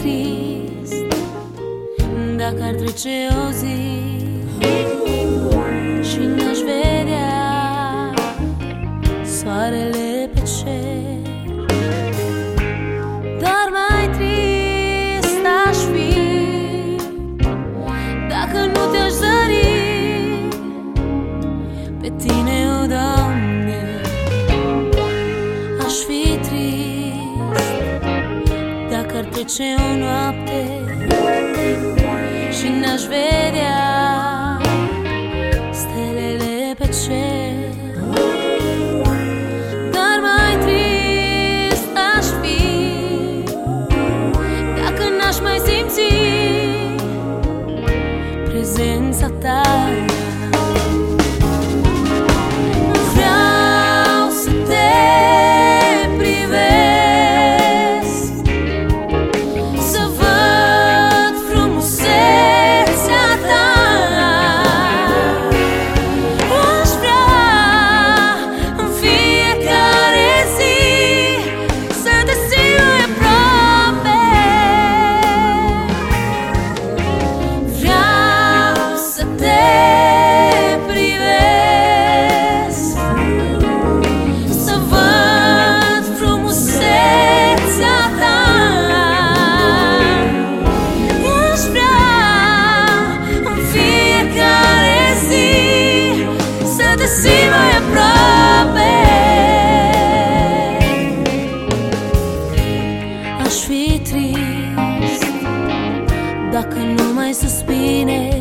trist. Dacă ar trece o zi trece o noapte Și n-aș vedea stelele pe cer. Dar mai trist aș fi Dacă n-aș mai simți prezența ta. Dacă nu mai suspine.